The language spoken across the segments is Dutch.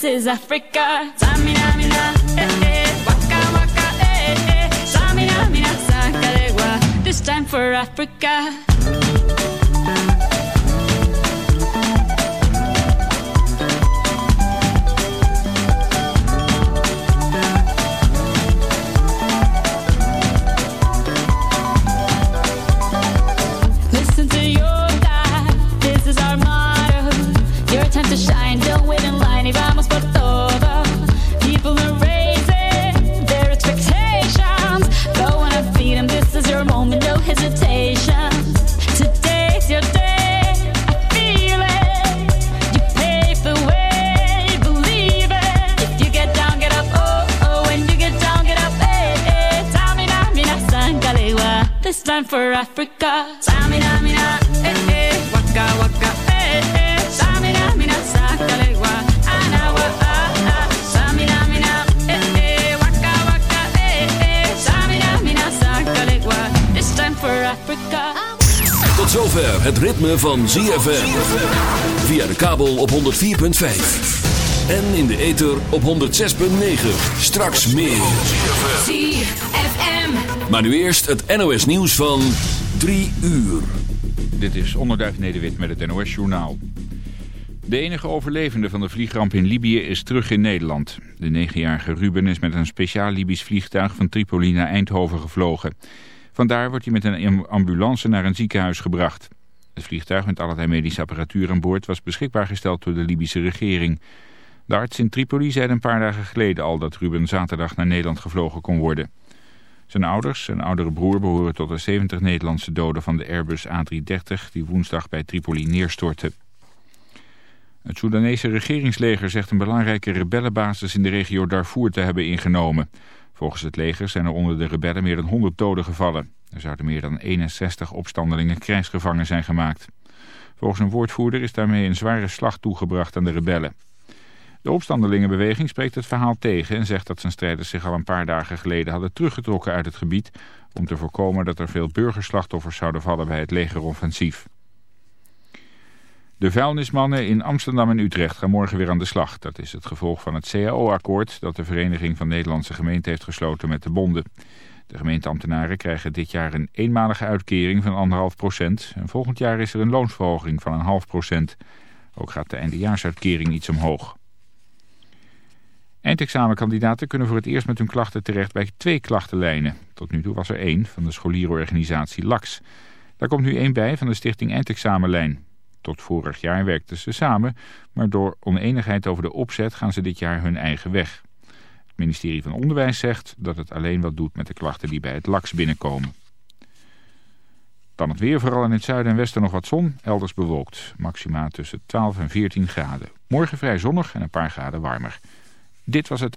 This is Africa. Samina, mina, eh, eh. Waka, waka, eh, eh. Samina, mina. This time for Africa. For Africa. Tamina, mina, eh, eh. Waka, waka, eh, eh. Tamina, mina, sangalewa. Anawa, ah, ah. Tamina, mina, eh, eh. Waka, waka, eh, eh. Tamina, mina, sangalewa. This time for Africa. Tot zover het ritme van ZFM. Via de kabel op 104.5. En in de ether op 106.9. Straks meer. Maar nu eerst het NOS nieuws van 3 uur. Dit is Onderduif Nederwit met het NOS Journaal. De enige overlevende van de vliegramp in Libië is terug in Nederland. De negenjarige Ruben is met een speciaal Libisch vliegtuig van Tripoli naar Eindhoven gevlogen. Vandaar wordt hij met een ambulance naar een ziekenhuis gebracht. Het vliegtuig met allerlei medische apparatuur aan boord was beschikbaar gesteld door de Libische regering. De arts in Tripoli zei een paar dagen geleden al dat Ruben zaterdag naar Nederland gevlogen kon worden. Zijn ouders en oudere broer behoren tot de 70 Nederlandse doden van de Airbus A330 die woensdag bij Tripoli neerstortte. Het Soedanese regeringsleger zegt een belangrijke rebellenbasis in de regio Darfur te hebben ingenomen. Volgens het leger zijn er onder de rebellen meer dan 100 doden gevallen. Er zouden meer dan 61 opstandelingen krijgsgevangen zijn gemaakt. Volgens een woordvoerder is daarmee een zware slag toegebracht aan de rebellen. De opstandelingenbeweging spreekt het verhaal tegen en zegt dat zijn strijders zich al een paar dagen geleden hadden teruggetrokken uit het gebied om te voorkomen dat er veel burgerslachtoffers zouden vallen bij het legeroffensief. De vuilnismannen in Amsterdam en Utrecht gaan morgen weer aan de slag. Dat is het gevolg van het CAO-akkoord dat de Vereniging van Nederlandse Gemeenten heeft gesloten met de bonden. De gemeenteambtenaren krijgen dit jaar een eenmalige uitkering van 1,5 procent. En volgend jaar is er een loonsverhoging van een half procent. Ook gaat de eindejaarsuitkering iets omhoog. Eindexamenkandidaten kunnen voor het eerst met hun klachten terecht bij twee klachtenlijnen. Tot nu toe was er één van de scholierenorganisatie LAX. Daar komt nu één bij van de stichting Eindexamenlijn. Tot vorig jaar werkten ze samen, maar door oneenigheid over de opzet gaan ze dit jaar hun eigen weg. Het ministerie van Onderwijs zegt dat het alleen wat doet met de klachten die bij het LAX binnenkomen. Dan het weer, vooral in het zuiden en westen nog wat zon, elders bewolkt. Maxima tussen 12 en 14 graden. Morgen vrij zonnig en een paar graden warmer. Dit was het.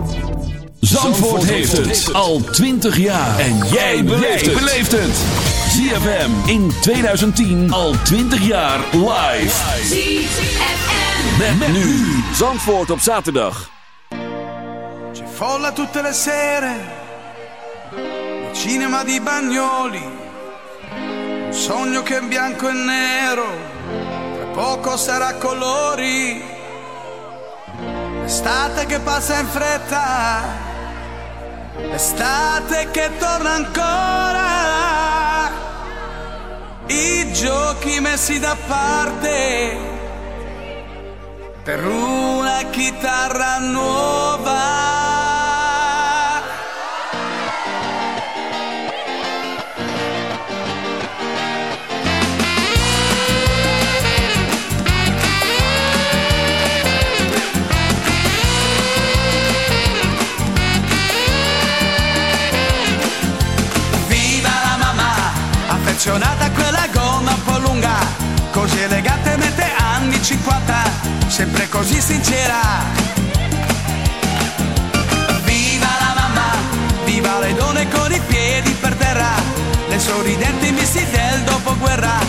Zandvoort heeft het al 20 jaar. En jij beleeft het. ZFM in 2010 al 20 jaar live. ZFM. Met, nu Zandvoort op zaterdag. C'è folla tutte le sere, il cinema di Bagnoli, un sogno che è bianco e nero, tra poco sarà colori, l'estate che passa in fretta, l'estate che torna ancora, i giochi messi da parte per una chitarra nuova. 50, sempre così sincera. Viva la mamma, viva le donne con i piedi per terra, le sorridenti missi del dopoguerra,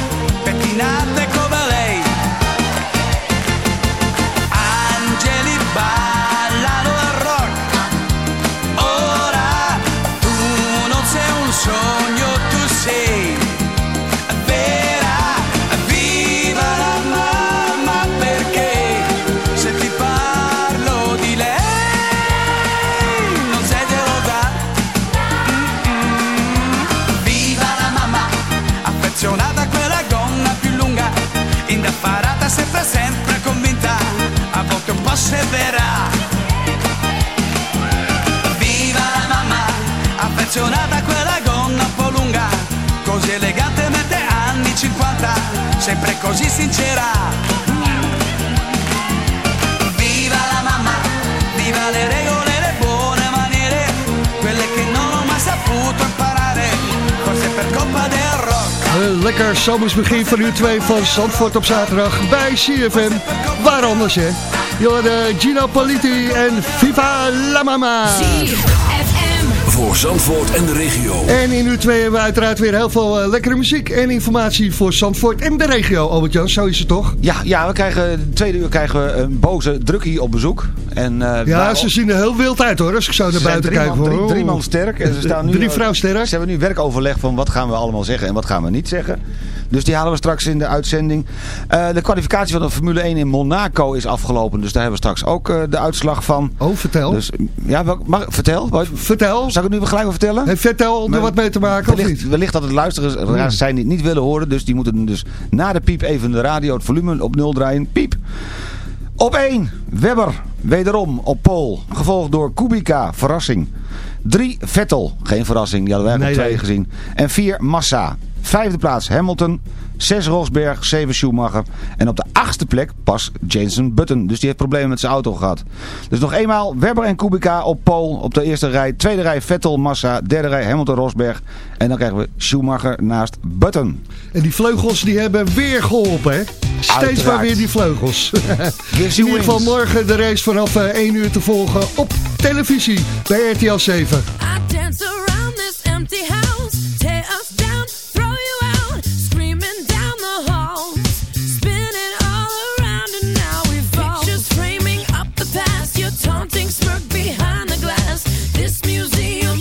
sempre così sincera. Viva la mamma, viva le regole, le buone maniere, quelle che non ho mai saputo imparare, forse per colpa del rock. Een lekker zomersbegin van uur 2 van Zandvoort op zaterdag bij CFM. Waar anders, hè? Jorden Gino Politi en Viva la Mama. Voor Zandvoort en de regio. En in uur 2 hebben we uiteraard weer heel veel eh, lekkere muziek en informatie voor Zandvoort en de regio. Albert-Jan, zo is het toch? Ja, ja, we krijgen, de tweede uur krijgen we een boze drukkie op bezoek. En, eh, Ja, ze zien er heel wild uit hoor, als ik zo naar ze buiten drie kijk. drie, drie man sterk. En ze staan nu, Drie eh, vrouw sterk. Ze hebben nu werkoverleg van wat gaan we allemaal zeggen en wat gaan we niet zeggen. Dus die halen we straks in de uitzending. Eh, de kwalificatie van de Formule 1 in Monaco is afgelopen. Dus daar hebben we straks ook eh, de uitslag van. Oh, vertel. Dus, ja, wel- mag, vertel. Wat- Vertel. Zal ik het nu gelijk wel vertellen? Heeft Vettel er Maar wat mee te maken of wellicht, niet? wellicht dat het luisteraars zijn die het niet willen horen. Dus die moeten dus na de piep even de radio, het volume op nul draaien. Piep. Op 1, Webber, wederom op Pool. Gevolgd door Kubica, verrassing. 3, Vettel, geen verrassing, die hadden wij Nee, nee. gezien. En 4, Massa. Vijfde plaats Hamilton. 6 Rosberg, 7 Schumacher. En op de achtste plek pas Jensen Button. Dus die heeft problemen met zijn auto gehad. Dus nog eenmaal Webber en Kubica op pole op de eerste rij. Tweede rij Vettel, Massa. Derde rij Hamilton, Rosberg. En dan krijgen we Schumacher naast Button. En die vleugels die hebben weer geholpen, hè? Steeds Uiteraard. maar weer die vleugels. In ieder geval morgen de race vanaf eh, 1 uur te volgen op televisie bij RTL 7. I dance around this empty house, your smirk behind the glass. This museum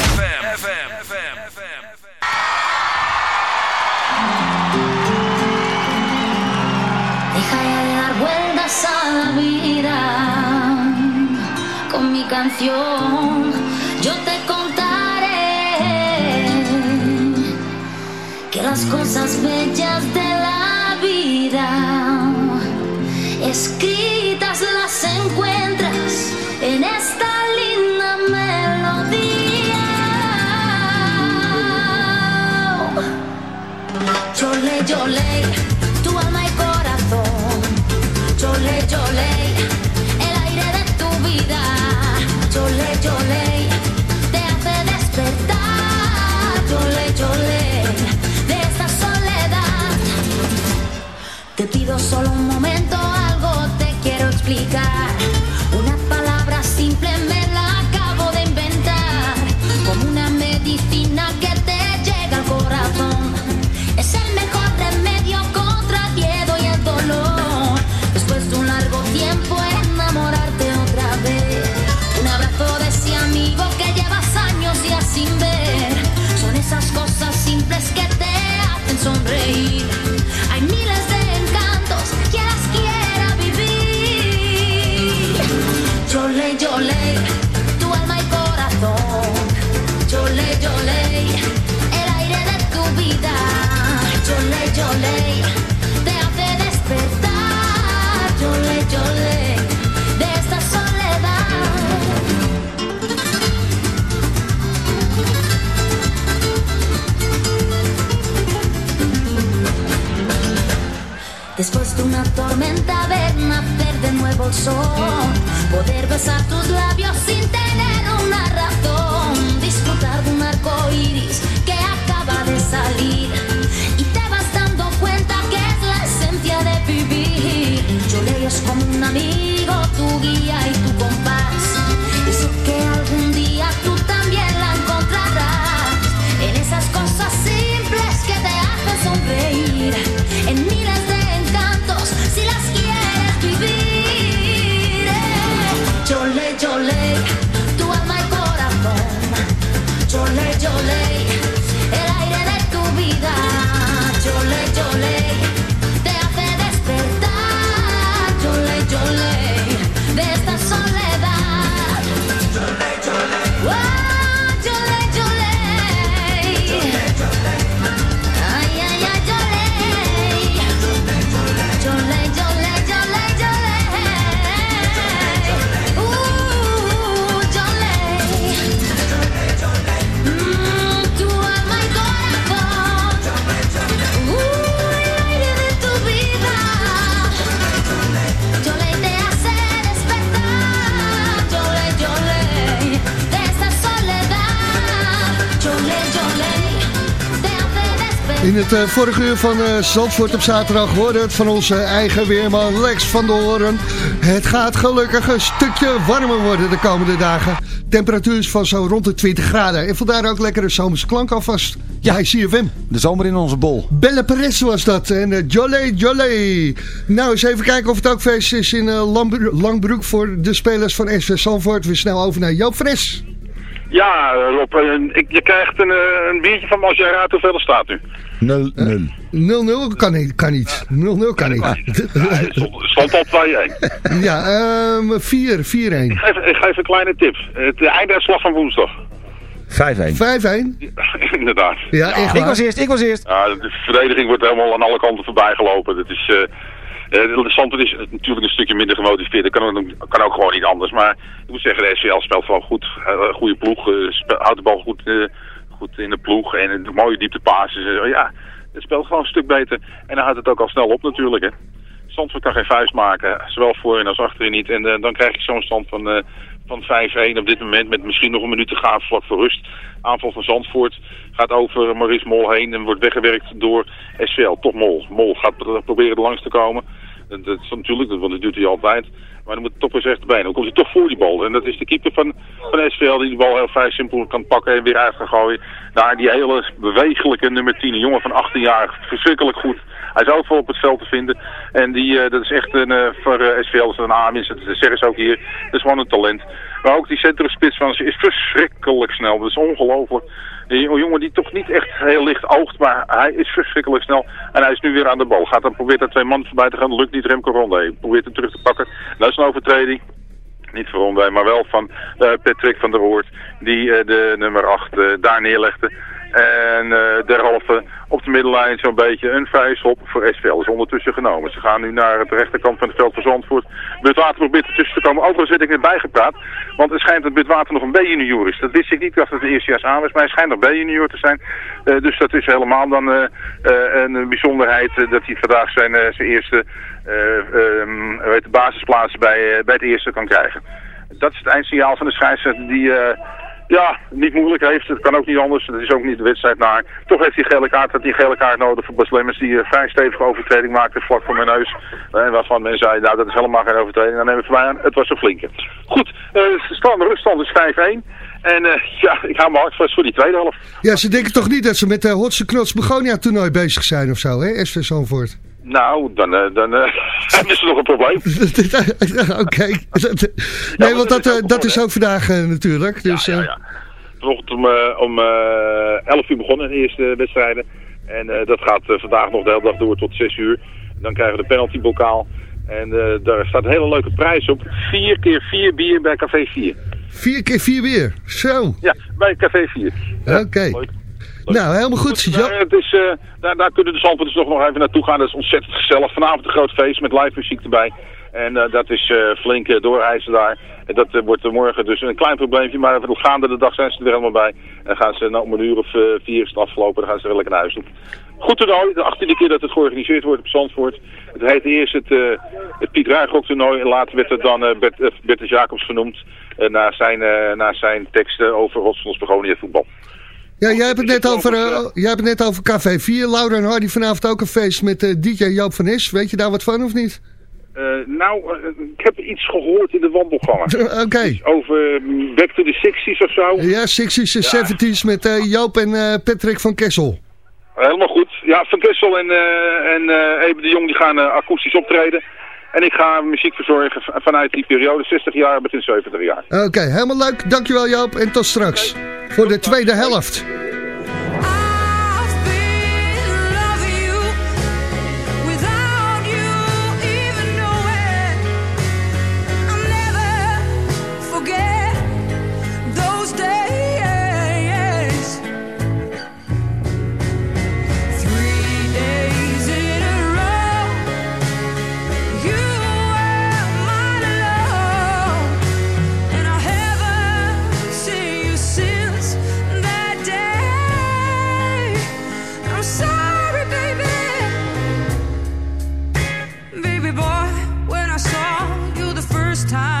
Escritas las encuentras en esta linda melodía. Chole, tu alma Poder besar tus labios your legs. In het eh, vorige uur van eh, Zandvoort op zaterdag hoorde het van onze eigen weerman Lex van der Hoorn. Het gaat gelukkig een stukje warmer worden de komende dagen. Temperatuur is van zo rond de 20 graden. En vandaar ook lekkere zomerse klank alvast. Ja, bij CFM. De zomer in onze bol. Belle Perez was dat. En uh, Jolly Jolly. Nou, eens even kijken of het ook feest is in eh, Langbro- Langbroek voor de spelers van SV Zandvoort. We snel over naar Joop Fres. Ja, Rob, eh, ik, je krijgt een, eh, een biertje van me als jij raadt hoeveel er staat nu. 0-0. 0-0 kan niet. Kan niet. 0-0 kan niet. Stond al 2-1. ja, ehm 4, 4-1. Ik geef, ik geef een kleine tip. Het einduitslag van woensdag. 5-1. 5-1. Inderdaad. Ja, echt Ik was eerst, ik was eerst. Ja, de verdediging wordt helemaal aan alle kanten voorbij gelopen. Dat is, eh eh, de Zandvoort is natuurlijk een stukje minder gemotiveerd. Dat kan, ook- kan ook gewoon niet anders. Maar ik moet zeggen, de SVL speelt gewoon goed. Eh, Een goede ploeg. eh, spe- houdt de bal goed, eh, in de ploeg. En een mooie dieptepases. Eh, ja, het speelt gewoon een stuk beter. En dan houdt het ook al snel op natuurlijk. Hè. Zandvoort kan geen vuist maken. Zowel voorin als achterin niet. En eh, dan krijg je zo'n stand van, eh, van 5-1 op dit moment met misschien nog een minuut te gaan vlak voor rust. Aanval van Zandvoort gaat over Maurice Mol heen en wordt weggewerkt door SVL. Toch Mol. Mol gaat pro- proberen er langs te komen. Dat is natuurlijk, want dat doet hij altijd. Maar dan moet toch weer recht erbij. Dan komt hij toch voor die bal. En dat is de keeper van, van SVL die die bal heel vrij simpel kan pakken en weer uit gaan gooien. Naar die hele bewegelijke nummer 10. Een jongen van 18 jaar. Verschrikkelijk goed. Hij is overal op het veld te vinden. En die, eh, dat is echt een, eh, voor eh, SVL is een aanwinst. Dat zeggen ze ook hier. Dat is gewoon een talent. Maar ook die centrumspits van ze is verschrikkelijk snel. Dat is ongelooflijk. Een jongen die toch niet echt heel licht oogt, maar hij is verschrikkelijk snel. En hij is nu weer aan de bal. Gaat dan probeert er twee man voorbij te gaan. Lukt niet Remco Ronde. Hij probeert hem terug te pakken. Dat is een overtreding. Niet van Ronde, maar wel van eh, Patrick van der Hoort. Die eh, de nummer 8 daar neerlegde. En eh derhalve op de middellijn zo'n beetje een vrije schop voor SVL is ondertussen genomen. Ze gaan nu naar de rechterkant van het veld van Zandvoort. Butwater probeert ertussen te komen. Overigens zit ik net bijgepraat. Want het schijnt dat Butwater nog een B-junior is. Dat wist ik niet. Ik dacht dat het eerstejaars aan was. Maar hij schijnt nog B-junior te zijn. Eh, dus dat is helemaal dan eh, een bijzonderheid dat hij vandaag zijn, zijn eerste de basisplaats bij, bij het eerste kan krijgen. Dat is het eindsignaal van de scheidsrechter die... eh, ja, niet moeilijk heeft. Het kan ook niet anders. Het is ook niet de wedstrijd naar. Toch heeft hij gele kaart. Had hij gele kaart nodig voor Bas die een vrij stevige overtreding maakte vlak voor mijn neus. En waarvan men zei, nou dat is helemaal geen overtreding. Dan nemen we voor mij aan. Het was een flinke. Goed, eh, stand, de ruststand is 5-1. En eh, ja, ik hou hart vast voor die tweede helft. Ja, ze denken toch niet dat ze met de Hotse Knots Begonia toernooi bezig zijn of zo, hè? SV Zandvoort. Nou, dan, eh, dan eh, hebben ze nog een probleem. Oké. Nee, want dat, eh, dat is ook vandaag eh, natuurlijk. Dus, ja, eh, ja. Vanochtend om, om eh 11 uur begonnen de eerste wedstrijden. En dat gaat vandaag nog de hele dag door tot 6 uur. Dan krijgen we de penaltybokaal. En daar staat een hele leuke prijs op. 4 keer 4 bier bij Café 4. Vier keer vier weer. Zo. Ja, bij Café 4. Oké. Nou, helemaal goed. Goed, eh, het is, eh, daar, daar kunnen de Zandvoorters toch nog even naartoe gaan. Dat is ontzettend gezellig. Vanavond een groot feest met live muziek erbij. En eh, dat is eh, flink uh, doorreizen daar. En dat wordt er morgen dus een klein probleempje. Maar gaande de dag zijn ze er helemaal bij. En gaan ze nou, om een uur of vier is het afgelopen. Dan gaan ze er lekker naar huis toe. Goed toernooi. De achttiende keer dat het georganiseerd wordt op Zandvoort. Het heette eerst het, het Piet Ruigrok toernooi. En later werd het dan Bert, Bertus Jacobs genoemd. naar, zijn, naar zijn teksten over Rotsels Begonia voetbal. Ja, jij hebt het net over, eh, jij hebt het net over Café 4. Laura en Hardy vanavond ook een feest met eh, DJ Joop van Is. Weet je daar wat van of niet? Eh, nou, ik heb iets gehoord in de wandelgangen. Oké. Over mm, Back to the 60s of zo. Ja, 60s en 70s met Joop en Patrick van Kessel. Helemaal goed. Ja, Van Kessel en, en Eben de Jong die gaan akoestisch optreden. En ik ga muziek verzorgen vanuit die periode, 60 jaar begin 70 jaar. Oké, helemaal leuk. Dankjewel Joop en tot straks. Voor de tweede helft. You the first time,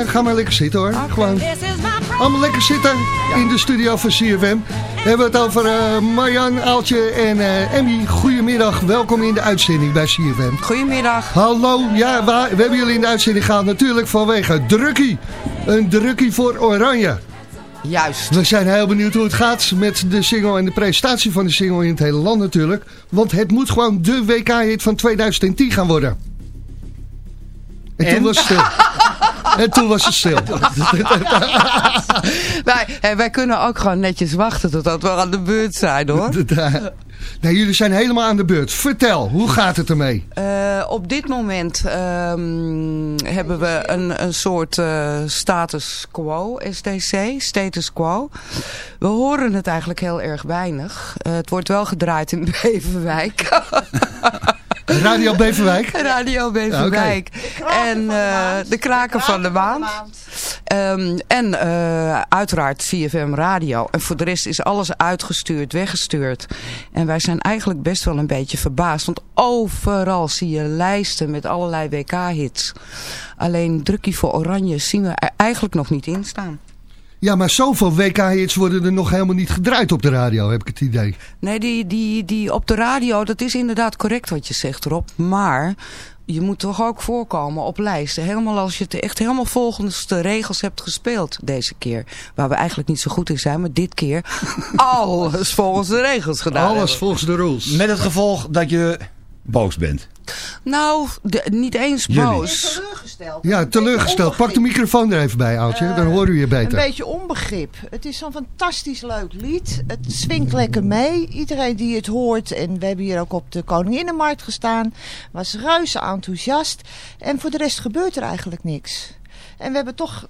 Nou, ga maar lekker zitten hoor. Gewoon allemaal lekker zitten in de studio van CFM. We hebben het over eh, Marjan, Aaltje en eh, Emmy. Goedemiddag, welkom in de uitzending bij CFM. Goedemiddag. Hallo, ja, we, we hebben jullie in de uitzending gehaald natuurlijk vanwege Drukkie. Een Drukkie voor Oranje. Juist. We zijn heel benieuwd hoe het gaat met de single en de presentatie van de single in het hele land natuurlijk. Want het moet gewoon de WK-hit van 2010 gaan worden. En, toen En? was het stil. en toen was het stil. wij, wij kunnen ook gewoon netjes wachten totdat we aan de beurt zijn hoor. nee, jullie zijn helemaal aan de beurt. Vertel, hoe gaat het ermee? Eh, op dit moment ehm, hebben we een, een soort eh, status quo, SDC, status quo. We horen het eigenlijk heel erg weinig. Eh, het wordt wel gedraaid in Beverwijk. Radio Beverwijk? Radio Beverwijk. En eh, de kraken van de maand. Ehm, en eh, uiteraard CFM Radio. En voor de rest is alles uitgestuurd, weggestuurd. En wij zijn eigenlijk best wel een beetje verbaasd. Want overal zie je lijsten met allerlei WK-hits. Alleen Drukkie voor Oranje zien we er eigenlijk nog niet in staan. Ja, maar zoveel WK-hits worden er nog helemaal niet gedraaid op de radio, heb ik het idee. Nee, die, die, die op de radio, dat is inderdaad correct wat je zegt Rob. Maar je moet toch ook voorkomen op lijsten. Helemaal als je het echt helemaal volgens de regels hebt gespeeld deze keer. Waar we eigenlijk niet zo goed in zijn, maar dit keer alles volgens de regels gedaan Alles hebben. volgens de rules. Met het gevolg dat je boos bent. Nou, de- niet eens Jullie. boos. Teleurgesteld. Ja, teleurgesteld. Pak de microfoon er even bij, Aaltje. Dan horen we je Een beter. beetje onbegrip. Het is zo'n fantastisch leuk lied. Het swingt lekker mee. Iedereen die het hoort, en we hebben hier ook op de Koninginnenmarkt gestaan, was reuze enthousiast. En voor de rest gebeurt er eigenlijk niks. En we hebben toch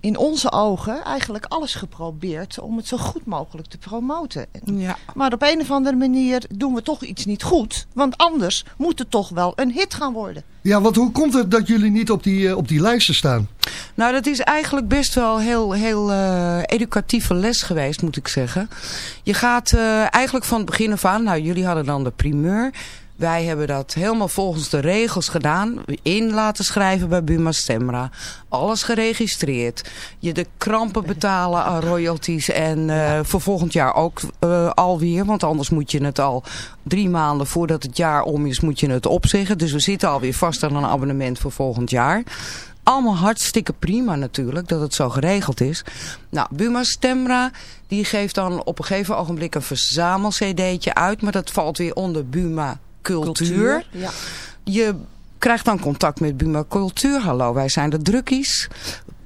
in onze ogen eigenlijk alles geprobeerd om het zo goed mogelijk te promoten. Ja. Maar op een of andere manier doen we toch iets niet goed. Want anders moet het toch wel een hit gaan worden. Ja, want hoe komt het dat jullie niet op die, eh, op die lijsten staan? Nou, dat is eigenlijk best wel heel, heel eh, educatieve les geweest, moet ik zeggen. Je gaat eh, eigenlijk van het begin af aan, nou jullie hadden dan de primeur. Wij hebben dat helemaal volgens de regels gedaan. In laten schrijven bij Buma Stemra. Alles geregistreerd. Je de krampen betalen aan royalties. En eh, voor volgend jaar ook eh, alweer. Want anders moet je het al drie maanden voordat het jaar om is, moet je het opzeggen. Dus we zitten alweer vast aan een abonnement voor volgend jaar. Allemaal hartstikke prima natuurlijk, dat het zo geregeld is. Nou, Buma Stemra, die geeft dan op een gegeven ogenblik een verzamel-cd'tje uit. Maar dat valt weer onder Buma Cultuur. Ja. Je krijgt dan contact met Buma Cultuur. Hallo, wij zijn de drukkies.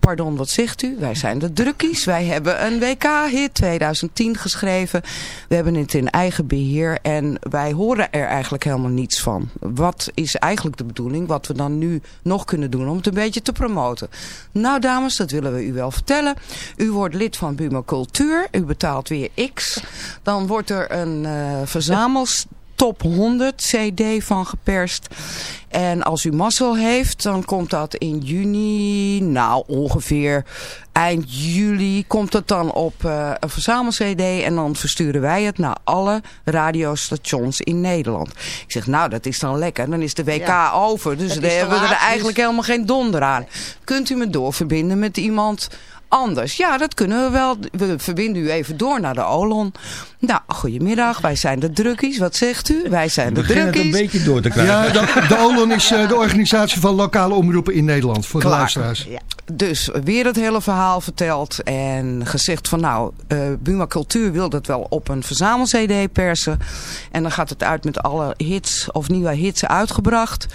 Pardon, wat zegt u? Wij zijn de drukkies. Wij hebben een WK-hit 2010 geschreven. We hebben het in eigen beheer en wij horen er eigenlijk helemaal niets van. Wat is eigenlijk de bedoeling? Wat we dan nu nog kunnen doen om het een beetje te promoten? Nou dames, dat willen we u wel vertellen. U wordt lid van Buma Cultuur. U betaalt weer X. Dan wordt er een eh verzamels top 100 cd van geperst. En als u mazzel heeft, dan komt dat in juni, nou ongeveer eind juli, komt het dan op eh, een verzamel cd. En dan versturen wij het naar alle radiostations in Nederland. Ik zeg, nou dat is dan lekker. Dan is de WK Ja. over. Dus te hebben we er eigenlijk helemaal geen donder aan. Kunt u me doorverbinden met iemand anders? Ja, dat kunnen we wel. We verbinden u even door naar de Olon. Nou, goedemiddag. Wij zijn de drukkies. Wat zegt u? Wij zijn de Begin het een drukkies. beetje door te krijgen. Ja, de, de OLON is eh, de organisatie van lokale omroepen in Nederland. Voor de luisteraars. Dus weer het hele verhaal verteld en gezegd van nou, eh Buma Cultuur wil dat wel op een verzamel-cd persen. En dan gaat het uit met alle hits of nieuwe hits uitgebracht.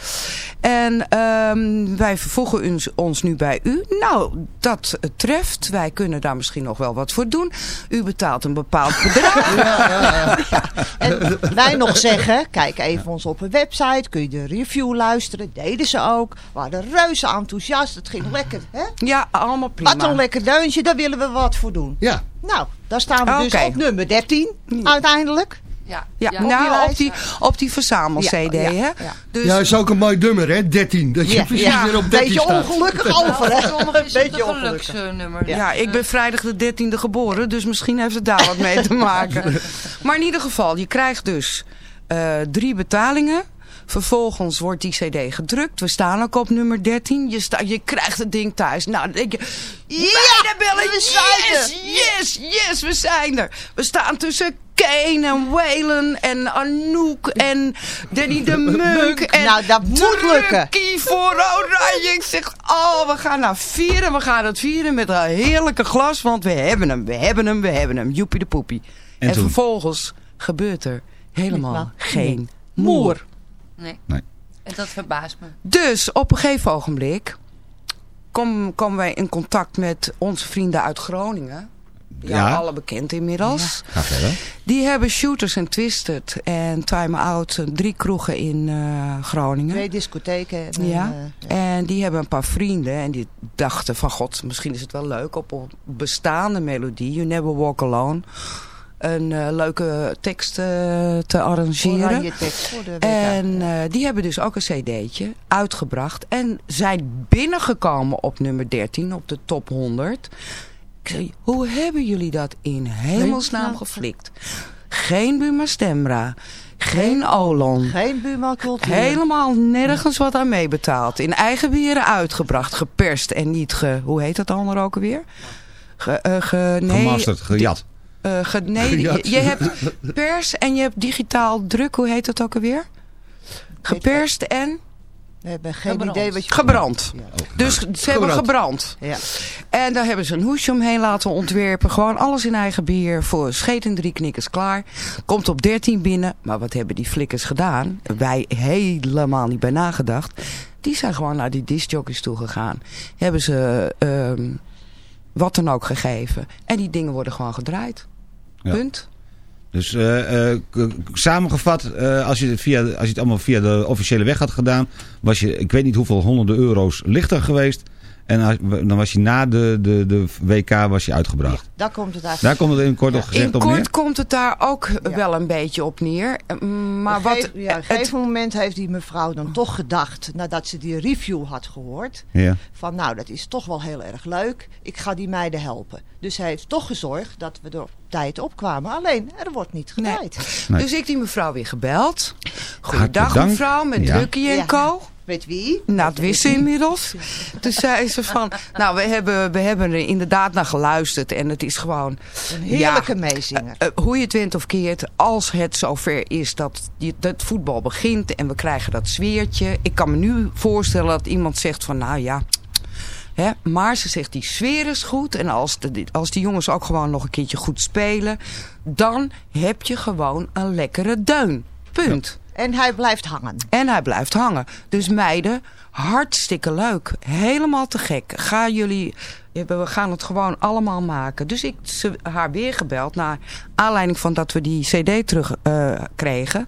En ehm, wij vervoegen ons, ons nu bij u. Nou, dat treft. Wij kunnen daar misschien nog wel wat voor doen. U betaalt een bepaald bedrag. En wij nog zeggen, kijk even ons op een website, kun je de review luisteren. Deden ze ook. We waren reuze enthousiast. Het ging lekker, hè? Ja, allemaal prima. Wat een lekker deuntje, daar willen we wat voor doen. Ja. Nou, daar staan we dus op nummer 13 uiteindelijk. Ja, Ja, op die nou, op lijst. die, op die verzamel-cd, Ja, ja, hè? ja. Dus, Ja, is ook een mooi nummer, hè? 13. Dat je Ja, precies ja. weer op 13 Beetje staat. ongelukkig over, hè? Sommigen is het Beetje een geluksnummer. Ja, ik ben vrijdag de 13e geboren, dus misschien heeft het daar wat mee te maken. Maar in ieder geval, je krijgt dus eh, drie betalingen. Vervolgens wordt die cd gedrukt. We staan ook op nummer 13. Je, sta, je krijgt het ding thuis. Nou, dan denk je... Ja, bellen. we zijn Yes, yes, yes, we zijn er. We staan tussen Kane en Waylon en Anouk en Danny de Munk. En Nou, dat moet lukken. Drukkie voor Oranje. Ik zeg, oh, we gaan nou vieren. We gaan het vieren met een heerlijke glas. Want we hebben hem, we hebben hem, we hebben hem. Joepie de poepie. En vervolgens gebeurt er helemaal geen moer. Nee. Nee. En dat verbaast me. Dus op een gegeven ogenblik kom- komen wij in contact met onze vrienden uit Groningen. Ja, Ja. alle bekend inmiddels. Ga verder. Die hebben Shooters en Twisted en Time Out, drie kroegen in eh, Groningen. Twee discotheken. En, Ja, eh, en die hebben een paar vrienden en die dachten van god, misschien is het wel leuk op een bestaande melodie, You Never Walk Alone, een eh, leuke tekst eh, te arrangeren. Oranje tekst voor de WK. En eh, die hebben dus ook een cd'tje uitgebracht en zijn binnengekomen op nummer 13 op de top 100. Ik zei, hoe hebben jullie dat in hemelsnaam geflikt? Geen Buma Stemra, geen Olon. Geen Buma Cultuur. Helemaal nergens wat aan meebetaald. In eigen beren uitgebracht, geperst en niet ge... Hoe heet dat allemaal ook alweer? Ge, ge, nee, Gemasterd, gejat. Eh, ge, nee, je, je hebt pers en je hebt digitaal druk. Hoe heet dat ook alweer? Geperst en... We hebben geen Gebrand. idee wat je... Gebrand. Dus ze hebben gebrand. Ja. En daar hebben ze een hoesje omheen laten ontwerpen. Gewoon alles in eigen beheer. Voor scheet en drie knikkers klaar. Komt op 13 binnen. Maar wat hebben die flikkers gedaan? Wij helemaal niet bij nagedacht. Die zijn gewoon naar die discjockeys toe gegaan. Hebben ze ehm, wat dan ook gegeven. En die dingen worden gewoon gedraaid. Ja. Punt. Dus eh, eh, samengevat, eh, als, je het via, als je het allemaal via de officiële weg had gedaan, was je, ik weet niet hoeveel honderden euro's lichter geweest. En als- dan was je na de, de, de WK was je uitgebracht. Daar komt het uit. Daar komt het in kort gezegd In op kort neer. komt het daar ook wel een beetje op neer. Mm, Maar Op een wat... gegeven- ja, op een gegeven moment heeft die mevrouw dan toch gedacht, nadat ze die review had gehoord, Ja. van nou, dat is toch wel heel erg leuk. Ik ga die meiden helpen. Dus hij heeft toch gezorgd dat we er op tijd opkwamen. Alleen, er wordt niet gedraaid. Nee. Dus ik die mevrouw weer gebeld. Dank. mevrouw, met Ja. Drukkie en Ja. co. Weet wie? Nou, het wist ze inmiddels. Toen zei ze van, nou, we hebben, we hebben er inderdaad naar geluisterd. En het is gewoon... Een heerlijke ja, meezinger. eh, hoe je het wint of keert, als het zover is dat dat voetbal begint en we krijgen dat sfeertje. Ik kan me nu voorstellen dat iemand zegt van, nou ja... Hè, maar ze zegt, die sfeer is goed. En als, de, als die jongens ook gewoon nog een keertje goed spelen... dan heb je gewoon een lekkere deun. Punt. En hij blijft hangen. En hij blijft hangen. Dus meiden, hartstikke leuk. Helemaal te gek. Ga jullie, we gaan het gewoon allemaal maken. Dus ik ze, haar weer gebeld naar aanleiding van dat we die cd terug eh, kregen.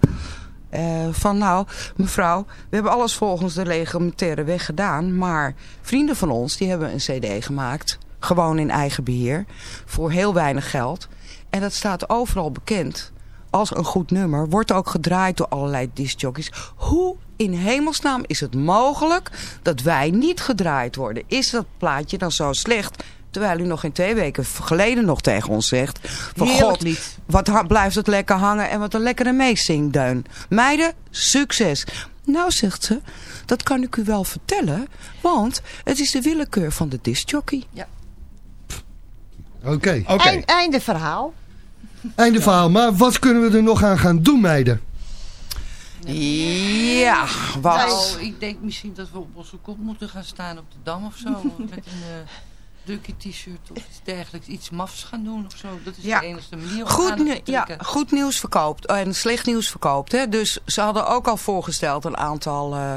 Eh, van nou, mevrouw, we hebben alles volgens de reglementaire weg gedaan. Maar vrienden van ons, die hebben een cd gemaakt. Gewoon in eigen beheer. Voor heel weinig geld. En dat staat overal bekend als een goed nummer. Wordt ook gedraaid door allerlei discjockeys. Hoe in hemelsnaam is het mogelijk dat wij niet gedraaid worden? Is dat plaatje dan zo slecht? Terwijl u nog geen twee weken geleden nog tegen ons zegt... Van Heerlijk God, lied. wat blijft het lekker hangen en wat een lekkere meezingdeun. Meiden, succes. Nou, zegt ze, dat kan ik u wel vertellen, want het is de willekeur van de discjockey. Ja. Oké, Eind- einde verhaal. Einde verhaal. Maar wat kunnen we er nog aan gaan doen, meiden? Ja, wat? Nou, ik denk misschien dat we op onze kop moeten gaan staan op de Dam of zo. met een uh, Ducky t-shirt of iets dergelijks. Iets mafs gaan doen of zo. Dat is Ja. de enige manier om Goed, aan te ja, goed nieuws verkoopt en slecht nieuws verkoopt. Hè? Dus ze hadden ook al voorgesteld een aantal eh,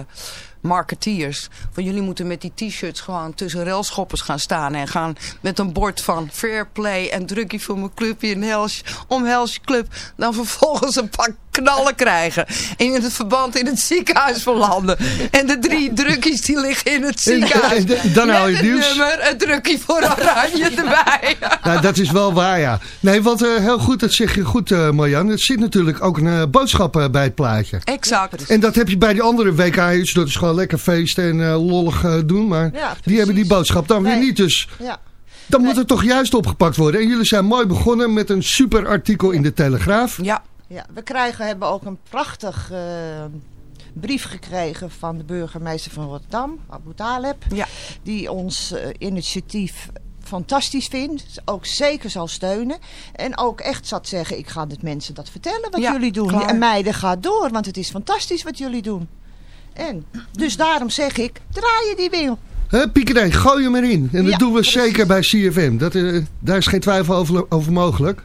marketeers. Van jullie moeten met die t-shirts gewoon tussen railschoppers gaan staan. En gaan met een bord van fair play en drukkie voor mijn clubje in Hels, om Helsje Club. Dan vervolgens een pak knallen krijgen. En in het verband in het ziekenhuis verlanden. En de drie drukkies die liggen in het ziekenhuis. En dan hou je het nieuws. nummer, een drukkie voor oranje erbij. Nou, dat is wel waar, ja. Nee, want eh, heel goed, dat zeg je goed, eh Marjan. Er zit natuurlijk ook een eh, boodschap bij het plaatje. Exact. En dat heb je bij die andere WK's. Dat is gewoon lekker feesten en lollig doen. Maar Ja, die hebben die boodschap dan weer niet. Dus Ja. dan moet het toch juist opgepakt worden. En jullie zijn mooi begonnen met een super artikel in de Telegraaf. Ja. Ja, we krijgen, hebben ook een prachtig eh, brief gekregen van de burgemeester van Rotterdam, Abu Taleb. Ja. Die ons eh, initiatief fantastisch vindt. Ook zeker zal steunen. En ook echt zat zeggen, ik ga het mensen dat vertellen wat Ja, jullie doen. klaar. En meiden, ga door, want het is fantastisch wat jullie doen. En, dus daarom zeg ik, draai je die wiel. Hè, Piekerij, gooi hem erin. En dat Ja, doen we precies. zeker bij CFM. Dat, eh, daar is geen twijfel over, over mogelijk.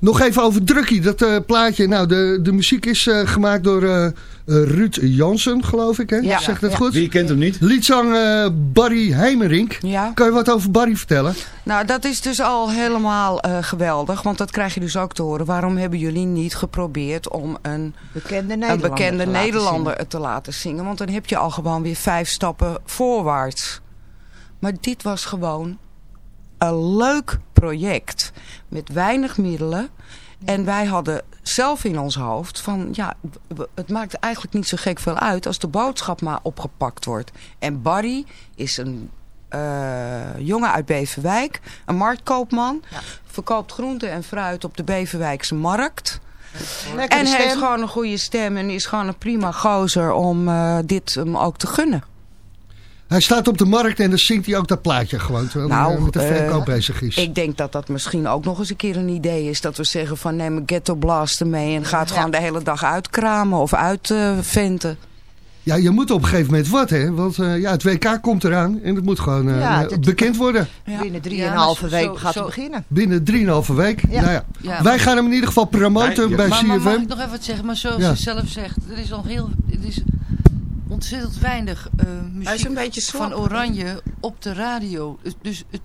Nog even over Drukkie, dat eh, plaatje. Nou, de, de muziek is eh, gemaakt door eh, Ruud Jansen, geloof ik. Hè? Ja. Zegt dat Ja. goed? Wie kent hem niet? Liedzang eh, Barry Heimerink. Ja. Kan je wat over Barry vertellen? Nou, dat is dus al helemaal eh, geweldig. Want dat krijg je dus ook te horen. Waarom hebben jullie niet geprobeerd om een, Bekende een Nederlander bekende te laten Nederlander zingen. te laten zingen? Want dan heb je al gewoon weer vijf stappen voorwaarts. Maar dit was gewoon een leuk project. Met weinig middelen. En wij hadden zelf in ons hoofd van... ja, het maakt eigenlijk niet zo gek veel uit... als de boodschap maar opgepakt wordt. En Barry is een eh, jongen uit Beverwijk. Een marktkoopman. Verkoopt groente en fruit op de Beverwijkse markt. Lekkere en heeft gewoon een goede stem. En is gewoon een prima gozer om eh, dit hem ook te gunnen. Hij staat op de markt en dan zingt hij ook dat plaatje gewoon. Terwijl hij eh, met de eh, verkoop bezig is. Ik denk dat dat misschien ook nog eens een keer een idee is. Dat we zeggen van neem een ghetto blaster mee en ga het gewoon de hele dag uitkramen of uitventen. Ja, je moet op een gegeven moment wat, hè? Want eh, ja, het WK komt eraan en het moet gewoon Ja, dit- bekend worden. Binnen Ja, drieënhalve maar week zo- gaat zo- het beginnen. Binnen 3,5 week. Ja. Nou ja. Ja, Wij gaan hem in ieder geval promoten Nee, bij Maar, maar mag CFM. ik nog even wat zeggen? Maar zoals Ja. je zelf zegt, er is al heel... Het is ontzettend weinig eh, Hij is een muziek van Oranje op de radio. Het- Dus het,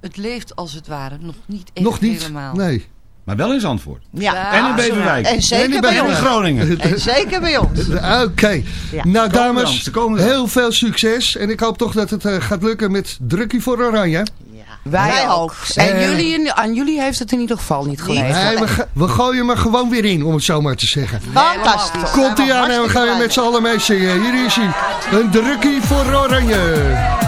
het leeft als het ware nog niet echt Nog niet? helemaal. Nee. Maar wel in Zandvoort. Ja. En in Beverwijk. En zeker bij En in ons. Groningen. En zeker bij ons. Oké. Ja. Nou dames, heel veel succes. En ik hoop toch dat het eh, gaat lukken met Drukkie voor Oranje. Wij, Wij ook. ook. En Eh. jullie, aan jullie heeft het in ieder geval niet gelegen. Nee, we, gooien er gewoon weer in, om het zo maar te zeggen. Fantastisch. Komt hij aan en we gaan weer met z'n allen mee zingen. Hier is hij. Een Drukkie voor Oranje.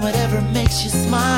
Whatever makes you smile.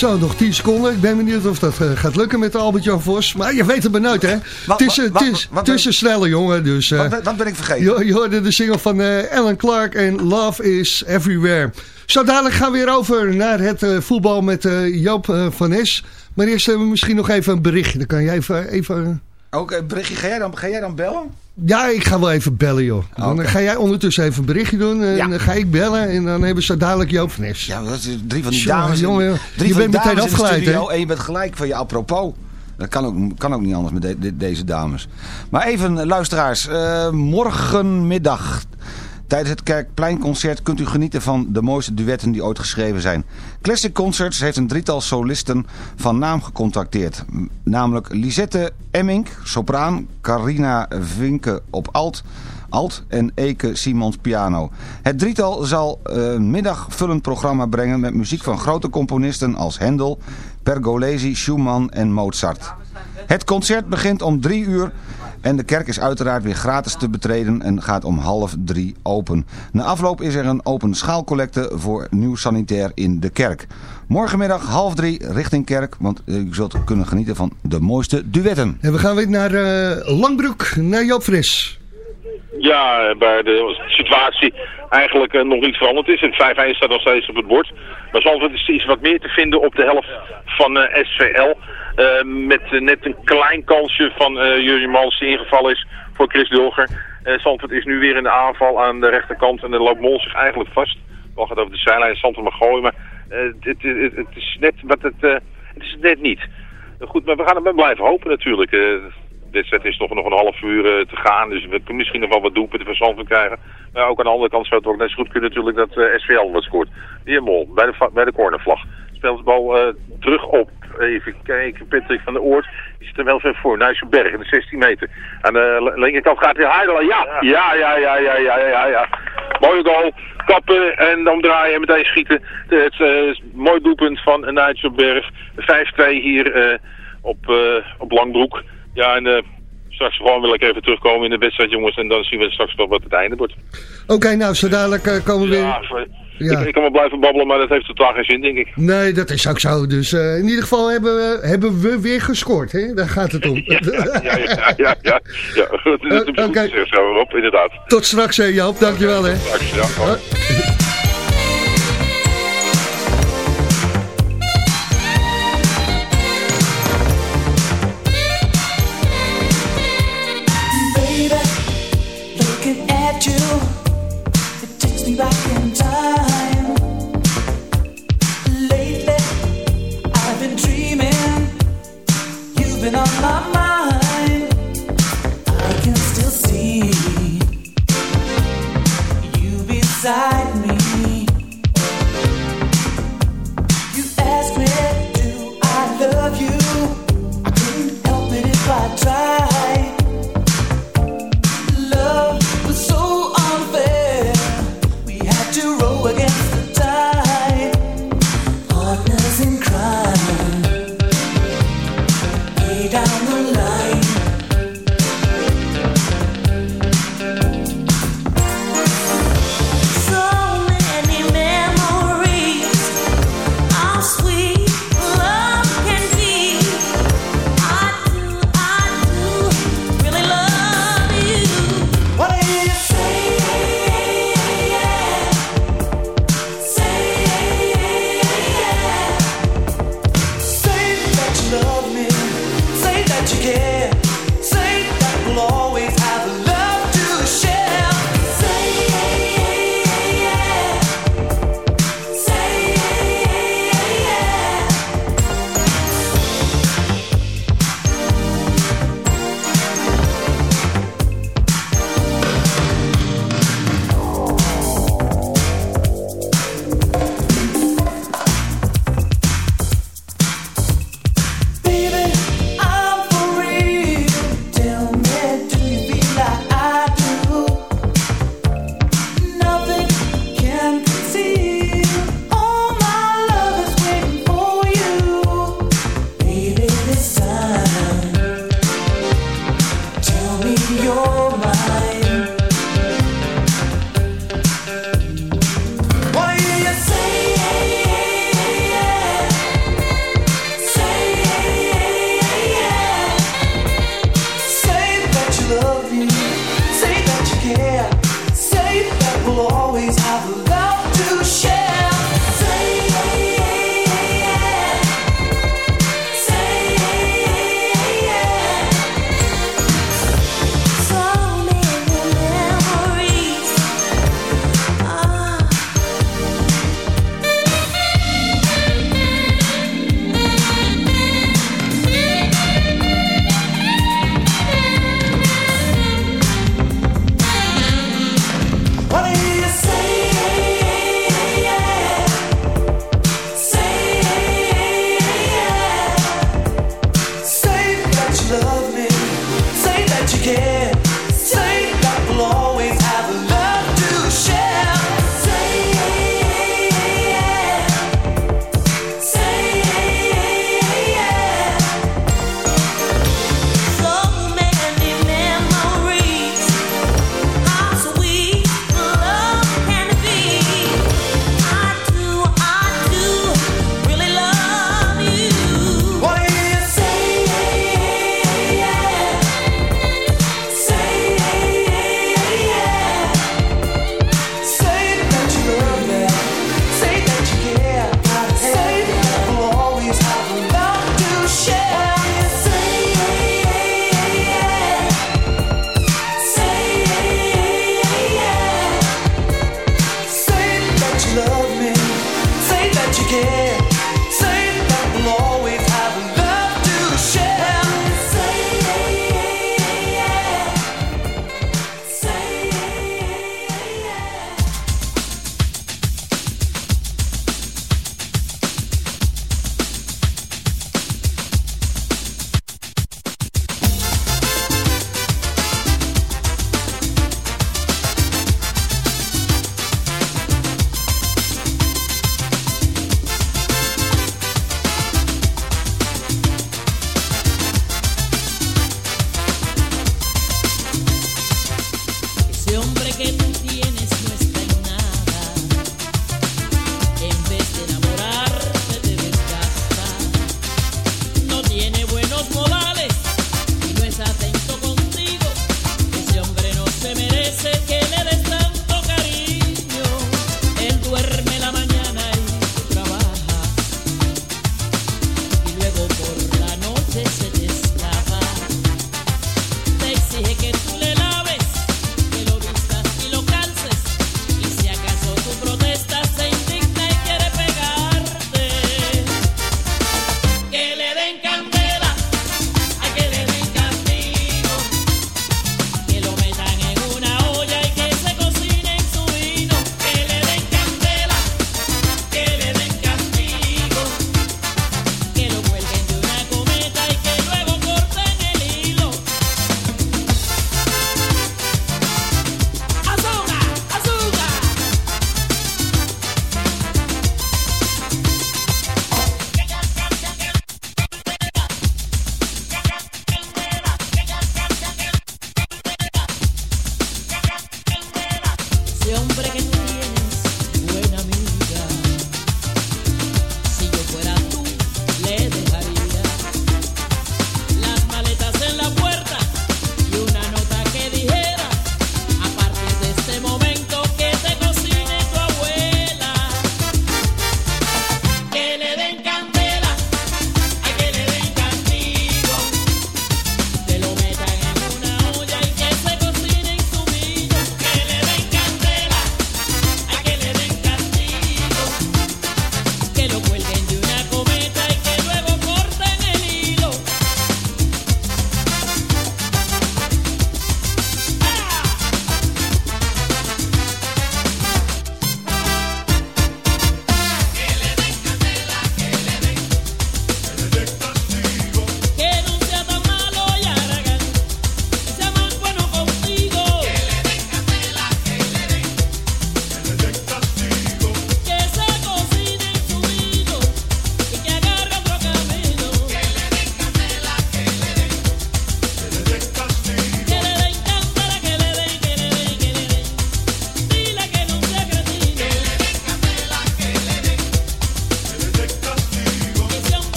Zo, nog 10 seconden. Ik ben benieuwd of dat eh, gaat lukken met Albert-Jan Vos. Maar je weet het maar nooit, hè? Het is, het is, een snelle jongen, dus... eh, Wat, wat ben ik vergeten? je, je hoorde de single van eh Alan Clark en Love is Everywhere. Zo dadelijk gaan we weer over naar het voetbal met Joop van Es. Maar eerst hebben we misschien nog even een berichtje. Dan kan jij even... even Oké, berichtje, ga jij, dan, ga jij dan bellen? Ja, ik ga wel even bellen, joh. Dan ga jij ondertussen even een berichtje doen. En Ja. dan ga ik bellen en dan hebben zo dadelijk Joop van. Ja, dat is drie van die dames. jongen, drie Je van bent meteen afgeleid, hè? En je bent gelijk van je apropos. Dat kan ook, kan ook niet anders met de- de- deze dames. Maar even, eh, luisteraars. eh, morgenmiddag tijdens het Kerkpleinconcert kunt u genieten van de mooiste duetten die ooit geschreven zijn. Classic Concerts heeft een drietal solisten van naam gecontacteerd. Namelijk Lisette Emmink, sopraan, Carina Vinke op alt... Alt en Eke Simons piano. Het drietal zal eh, een middagvullend programma brengen met muziek van grote componisten als Handel, Pergolesi, Schumann en Mozart. Het concert begint om drie uur en de kerk is uiteraard weer gratis te betreden en gaat om half drie open. Na afloop is er een open schaalcollecte voor nieuw sanitair in de kerk. Morgenmiddag half drie richting kerk, want u zult kunnen genieten van de mooiste duetten. En we gaan weer naar eh, Langbroek, naar Joop Fris. Ja, bij de situatie eigenlijk eh, nog niet veranderd is. Het 5-1 staat nog steeds op het bord. Maar Zandvoort is iets wat meer te vinden op de helft van eh, SVL. Eh, met eh, net een klein kansje van uh, Jurjen Mans die ingevallen is voor Chris Dulger. Uh, Zandvoort is nu weer in de aanval aan de rechterkant en dan loopt Mol zich eigenlijk vast. Bal gaat over de zijlijn, Zandvoort mag gooien, maar het, het, het, is net wat het, het is net niet. Goed, maar we gaan er blijven hopen natuurlijk. De wedstrijd is nog, nog een half uur te gaan, dus we kunnen misschien nog wel wat doelpunten van Zandvoort krijgen. Maar ook aan de andere kant zou het ook net zo goed kunnen natuurlijk dat SVL wat scoort. Hier Mol, bij de, bij de cornervlag. Speelt de bal terug op even kijken, Patrick van der Oort. Die zit er wel ver voor. Nijsselberg in de 16 meter. Aan de linkerkant gaat hij Heidela. Ja, ja, ja, ja, ja, ja, ja, ja. Mooie goal. Kappen en dan draaien en meteen schieten. Het mooi doelpunt van Nijsselberg. 5-2 hier op, op Langbroek. Ja, en straks gewoon wil ik even terugkomen in de wedstrijd, jongens. En dan zien we straks wel wat het einde wordt. Oké, okay, nou, zo dadelijk komen we ja, weer... Ja. Ik, ik, kan wel blijven babbelen, maar dat heeft totaal geen zin, denk ik. Nee, dat is ook zo. Dus uh, in ieder geval hebben we, hebben we weer gescoord, hè? Daar gaat het om. ja, ja, ja, ja, ja. ja. Dat is uh, okay. op, inderdaad. Tot straks, hè, Joop. Dankjewel, hè. Straks, ja. side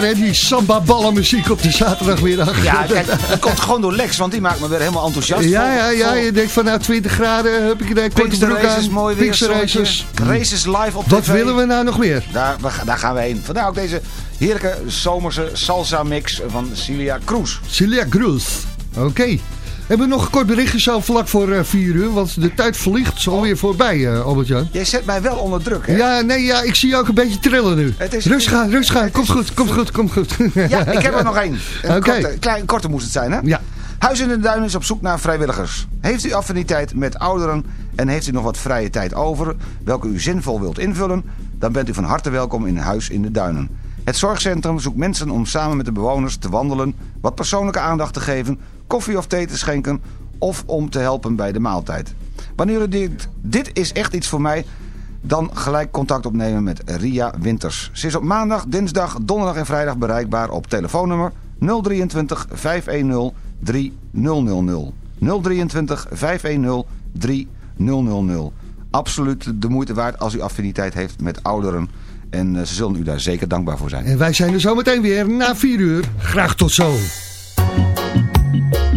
Lekker hè, die samba ballenmuziek op de zaterdagmiddag. Ja, kijk, dat komt gewoon door Lex, want die maakt me weer helemaal enthousiast. Ja, ja, Vol- ja, vol- je denkt van nou 20 graden, heb ik idee, korte broek Races, aan, mooi weer. Races. Races live op Wat tv. willen we nou nog meer? Daar, daar gaan we heen. Vandaar ook deze heerlijke zomerse salsa mix van Celia Cruz. Celia Cruz. Oké. Hebben we nog een kort berichtje zo vlak voor eh, 4 uur, want de tijd vliegt zo alweer voorbij, eh Albert-Jan. Jij zet mij wel onder druk, hè? Ja, nee, ja, ik zie je ook een beetje trillen nu. Rustig aan, rustig aan. Komt goed, komt goed, komt goed. Ja, ik heb er nog één. Een korte, klein, korte moest het zijn, hè? Ja. Huis in de Duin is op zoek naar vrijwilligers. Heeft u affiniteit met ouderen en heeft u nog wat vrije tijd over... welke u zinvol wilt invullen... dan bent u van harte welkom in Huis in de Duinen. Het zorgcentrum zoekt mensen om samen met de bewoners te wandelen... wat persoonlijke aandacht te geven, koffie of thee te schenken... of om te helpen bij de maaltijd. Wanneer u dit, dit is echt iets voor mij... dan gelijk contact opnemen met Ria Winters. Ze is op maandag, dinsdag, donderdag en vrijdag bereikbaar op telefoonnummer 023 510 3000. 023 510 3000. Absoluut de moeite waard als u affiniteit heeft met ouderen. En eh, ze zullen u daar zeker dankbaar voor zijn. En wij zijn er zometeen weer na 4 uur. Graag tot zo. Ja